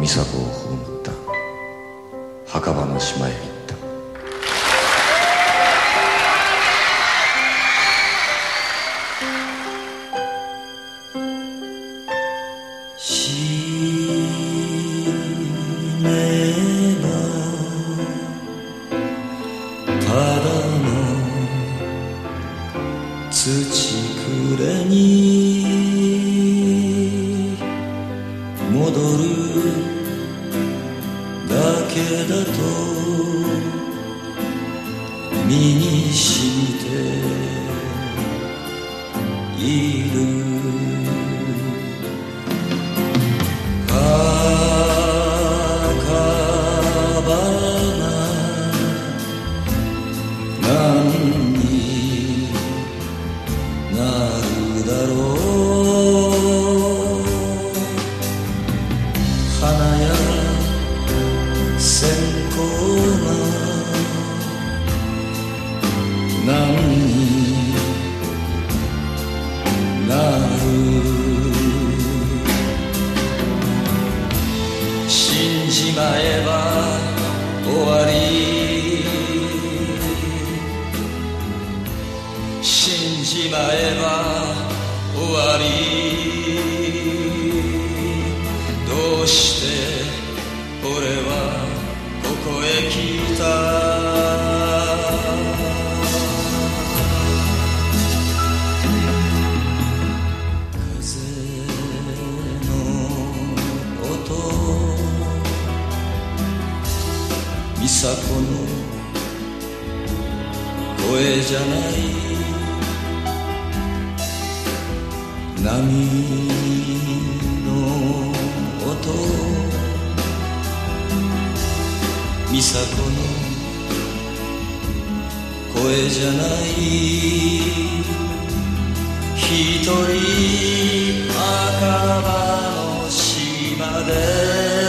美佐子を葬った墓場の島へ行った波の音。美佐子の声じゃない。ひ一人赤羽の島で。